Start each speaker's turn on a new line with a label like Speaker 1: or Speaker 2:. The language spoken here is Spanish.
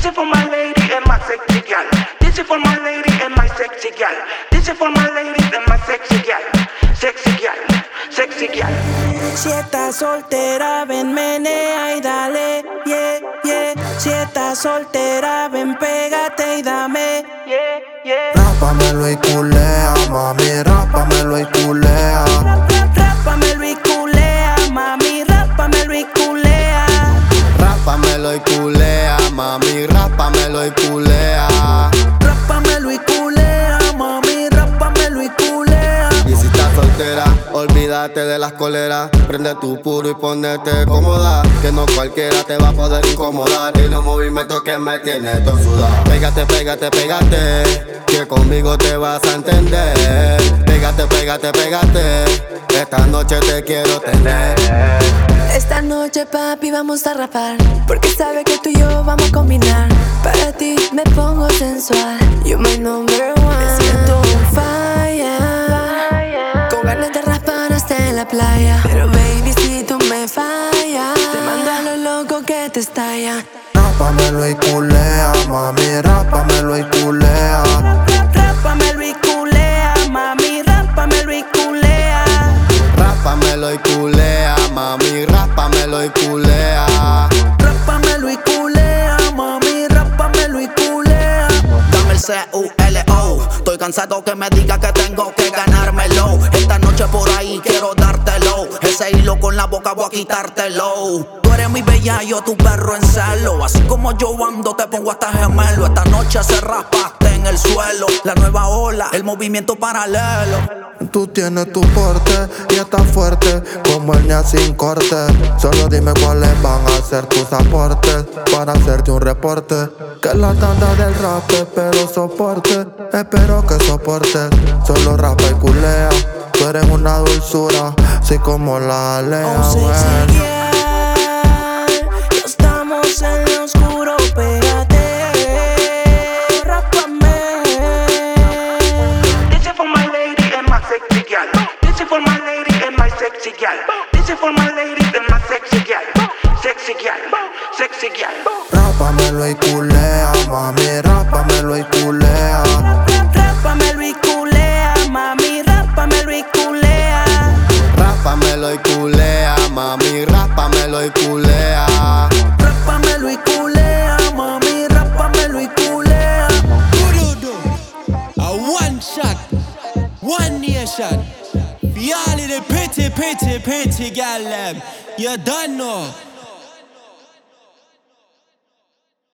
Speaker 1: This is for my lady and my sexy gal. This is for my lady and my sexy gal. This is for my lady and my sexy gal. Sexy gal, sexy gal.
Speaker 2: Si estás soltera, ven, menea y dale, yeah, yeah. Si estás soltera, ven, pégate y dame, yeah, yeah.
Speaker 3: Rápamelo y culea, mami, rápamelo y culea.
Speaker 2: Mami, rápamelo y culea.
Speaker 3: Rápamelo y culea, mami, rápamelo y culea.
Speaker 2: Y
Speaker 3: si estás soltera, olvídate de las coleras. Prende tu puro y ponete cómoda. Que no cualquiera te va a poder incomodar. Y los movimientos que me tiene todo sudado. Pégate, pégate, pégate. Que conmigo te vas a entender. Pégate, pégate, pégate. Esta noche te quiero tener.
Speaker 4: Esta noche, papi, vamos a rapar. Porque sabe que tú y yo vamos a combinar. Para ti me pongo sensual. You my number one. Me siento on fire. Con ganas de raspar hasta en la playa. Pero baby, si tú me fallas, te mando a lo loco que te estalla.
Speaker 3: Rápamelo y culea, mami, rápamelo y culea.
Speaker 2: Rápamelo y culea, mami, rápamelo y culea.
Speaker 3: Rápamelo y culea, mami, rápamelo y culea.
Speaker 2: Rápamelo y culea, mami, rápamelo y culea.
Speaker 5: Dame el C-U-L-O. Estoy cansado que me diga que tengo que ganármelo. Esta noche por ahí quiero dártelo. Ese hilo con la boca voy a quitártelo. Tú eres mi bella, yo tu perro en celo. Así como yo ando, te pongo hasta gemelo. Esta noche se raspaste en el suelo. La nueva ola, el movimiento paralelo.
Speaker 3: Tú tienes tu porte y estás fuerte como el ña sin corte. Solo dime cuáles van a ser tus aportes para hacerte un reporte. Que la tanda del rap pero soporte. Espero que soportes. Solo rapa y culea. Tú eres una dulzura, así como la lea.
Speaker 2: Oh,
Speaker 1: for my lady and my sexy gal. This is for my lady and my sexy gal. Sexy gal, sexy gal.
Speaker 3: Rápamelo y culea, mami, rápamelo y culea.
Speaker 2: Rápamelo y culea, mami, rápamelo y culea.
Speaker 3: Rápamelo y culea, mami, rápamelo y culea.
Speaker 2: Rápamelo y culea, mami, rápamelo y culea.
Speaker 6: A one shot, one nation. For all of the pretty, pretty, pretty gal. You don't know.